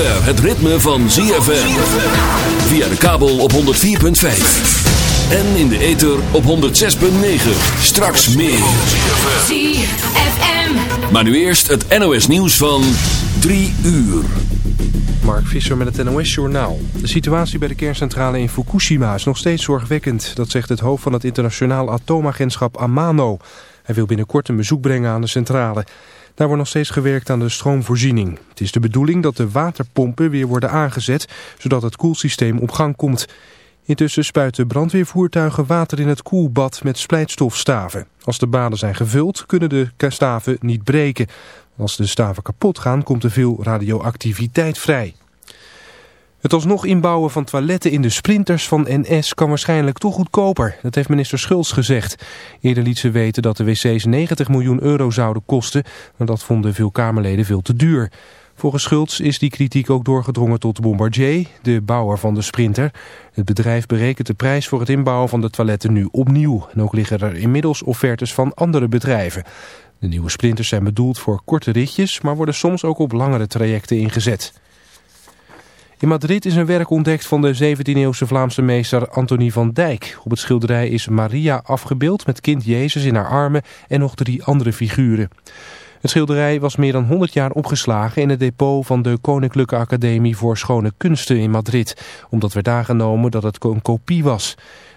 het ritme van ZFM. Via de kabel op 104.5. En in de ether op 106.9. Straks meer. ZFM. Maar nu eerst het NOS nieuws van 3 uur. Mark Visser met het NOS-journaal. De situatie bij de kerncentrale in Fukushima is nog steeds zorgwekkend. Dat zegt het hoofd van het internationaal atoomagentschap Amano. Hij wil binnenkort een bezoek brengen aan de centrale. Daar wordt nog steeds gewerkt aan de stroomvoorziening. Het is de bedoeling dat de waterpompen weer worden aangezet, zodat het koelsysteem op gang komt. Intussen spuiten brandweervoertuigen water in het koelbad met splijtstofstaven. Als de baden zijn gevuld, kunnen de staven niet breken. Als de staven kapot gaan, komt er veel radioactiviteit vrij. Het alsnog inbouwen van toiletten in de sprinters van NS kan waarschijnlijk toch goedkoper. Dat heeft minister Schulz gezegd. Eerder liet ze weten dat de wc's 90 miljoen euro zouden kosten, maar dat vonden veel Kamerleden veel te duur. Volgens Schulz is die kritiek ook doorgedrongen tot Bombardier, de bouwer van de sprinter. Het bedrijf berekent de prijs voor het inbouwen van de toiletten nu opnieuw. En ook liggen er inmiddels offertes van andere bedrijven. De nieuwe sprinters zijn bedoeld voor korte ritjes, maar worden soms ook op langere trajecten ingezet. In Madrid is een werk ontdekt van de 17e-eeuwse Vlaamse meester Antonie van Dijk. Op het schilderij is Maria afgebeeld met kind Jezus in haar armen en nog drie andere figuren. Het schilderij was meer dan 100 jaar opgeslagen in het depot van de Koninklijke Academie voor Schone Kunsten in Madrid, omdat werd aangenomen dat het een kopie was.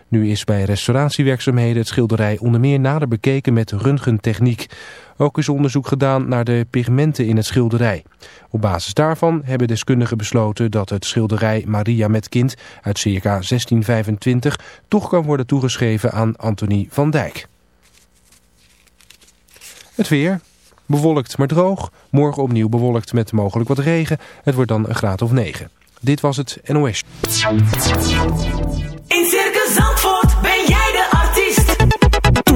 Nu is bij restauratiewerkzaamheden het schilderij onder meer nader bekeken met röntgentechniek. Ook is onderzoek gedaan naar de pigmenten in het schilderij. Op basis daarvan hebben deskundigen besloten dat het schilderij Maria met kind uit circa 1625 toch kan worden toegeschreven aan Antonie van Dijk. Het weer. Bewolkt maar droog. Morgen opnieuw bewolkt met mogelijk wat regen. Het wordt dan een graad of 9. Dit was het NOS.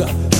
The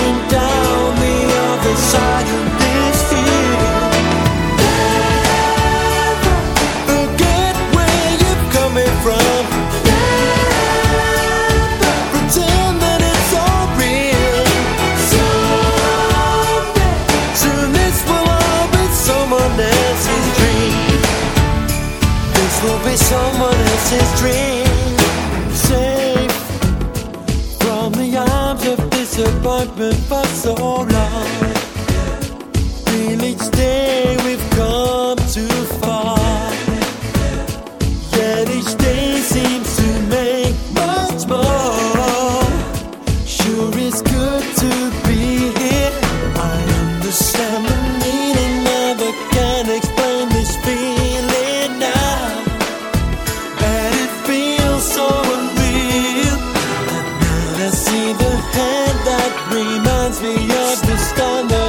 Sana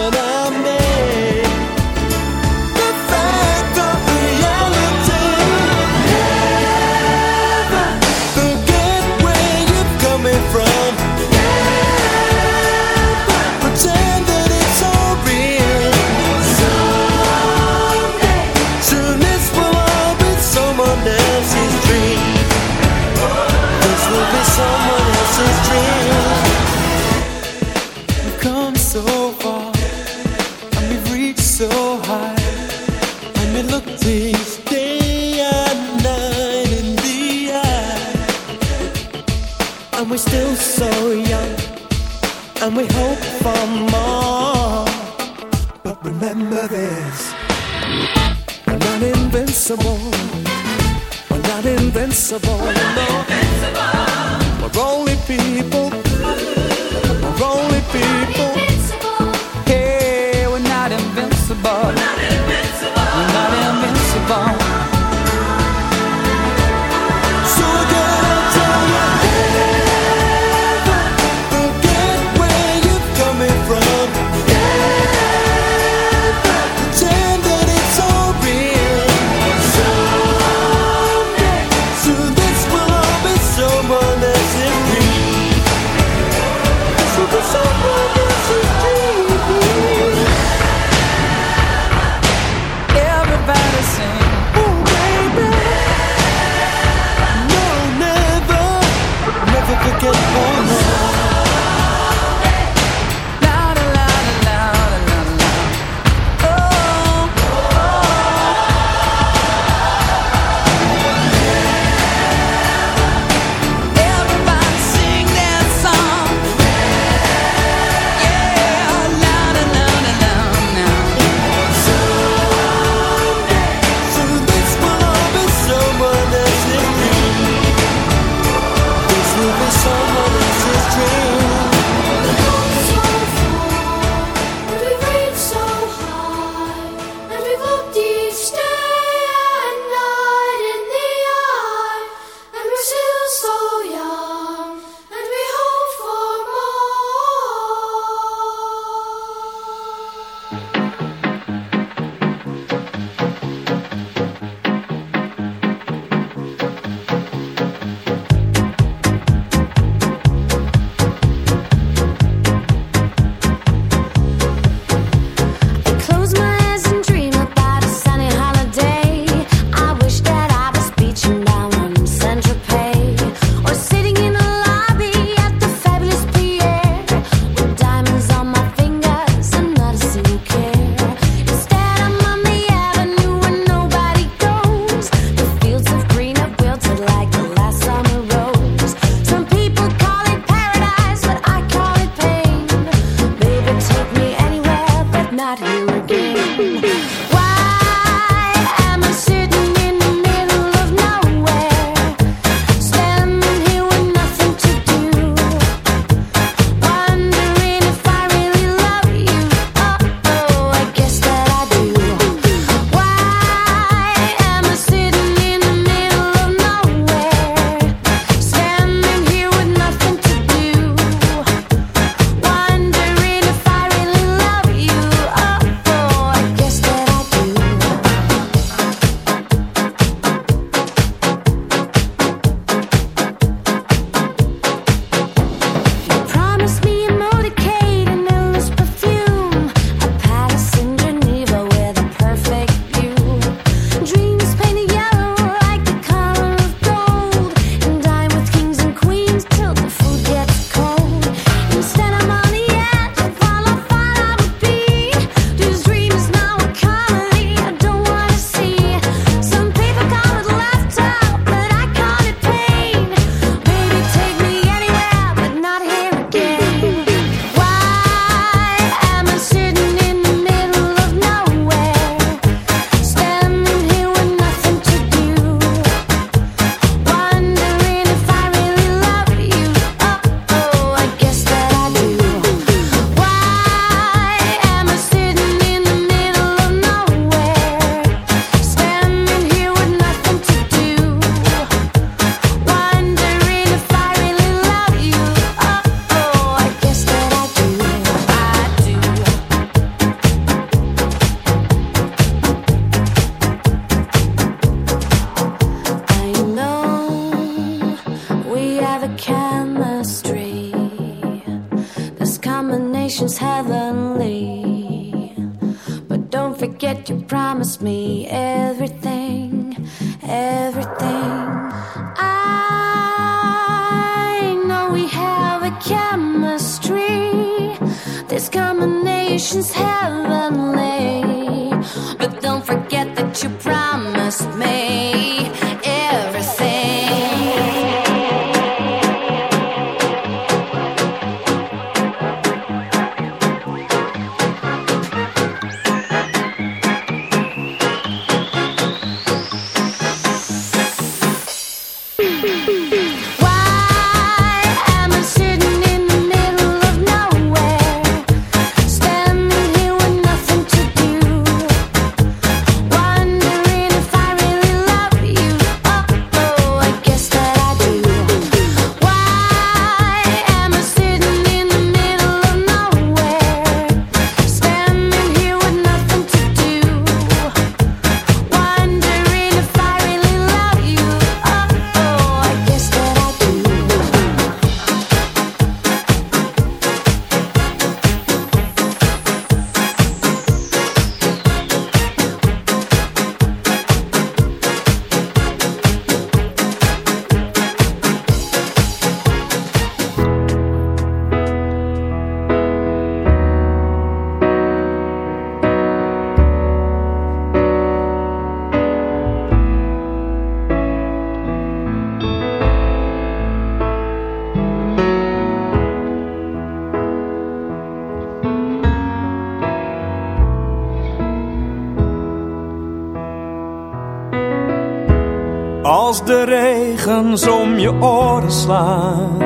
regens om je oren slaan.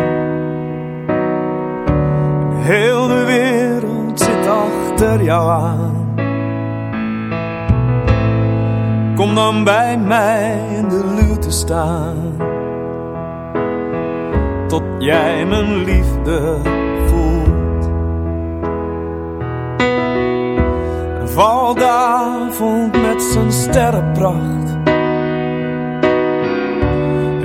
Heel de wereld zit achter jou aan. Kom dan bij mij in de lute staan. Tot jij mijn liefde voelt. En avond met zijn sterrenpracht.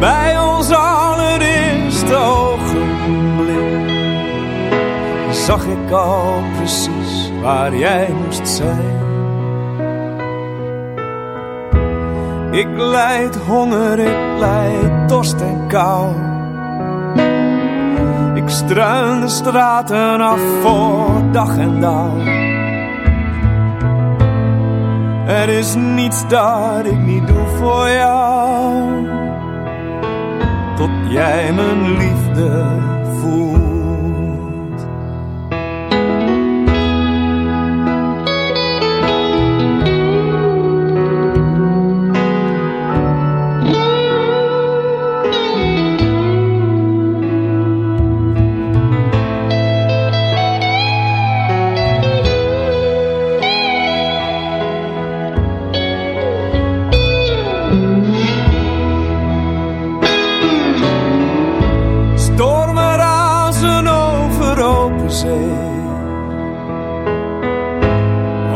Bij ons allereerste ogenblik zag ik al precies waar jij moest zijn. Ik lijd honger, ik lijd dorst en kou. Ik struin de straten af voor dag en dauw. Er is niets dat ik niet doe voor jou jij mijn liefde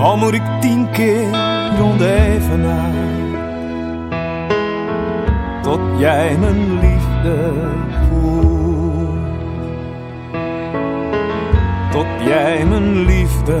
Al moet ik tien keer rond even naar. Tot jij mijn liefde voelt. Tot jij mijn liefde.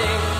sing.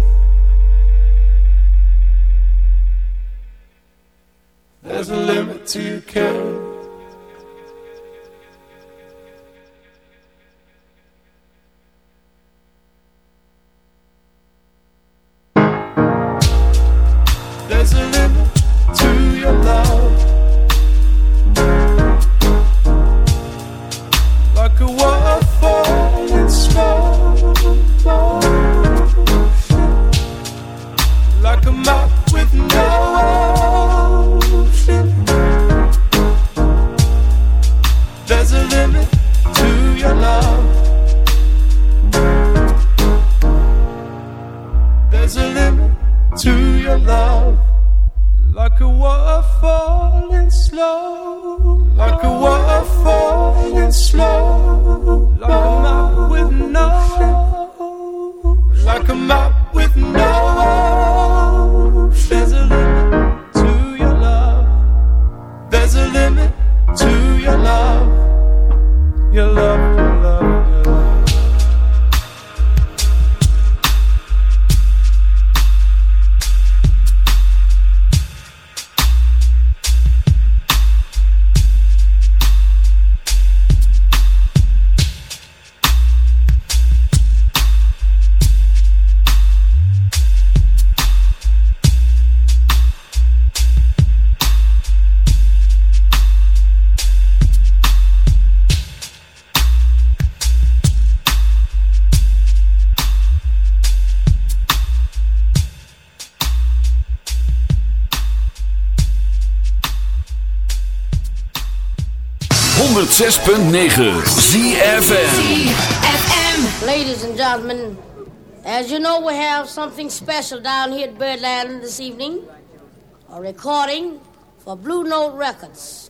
you can. 6.9 ZFM. Ladies and gentlemen, as you know we have something special down here at Birdland this evening. A recording for Blue Note Records.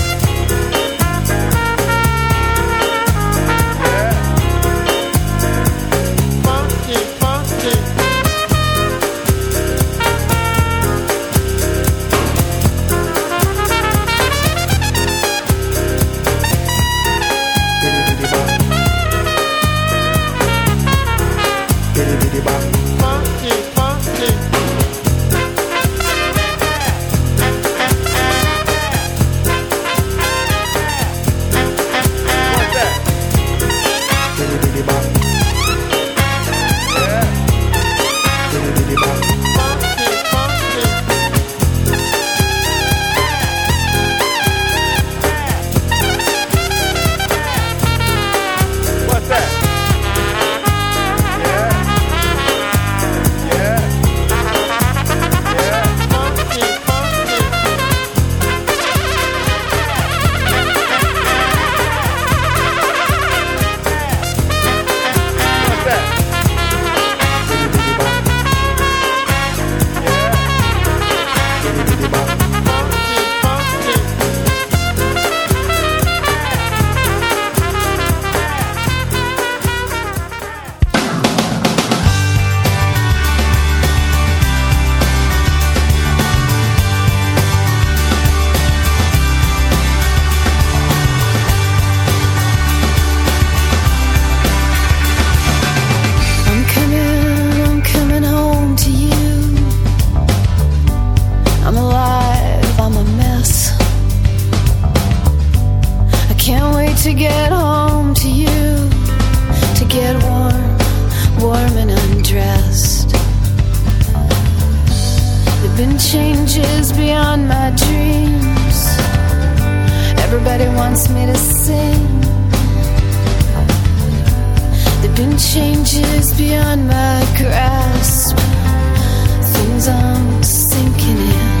Changes beyond my grasp. Things I'm sinking in.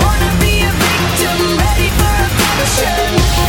Wanna be a victim, ready for a passion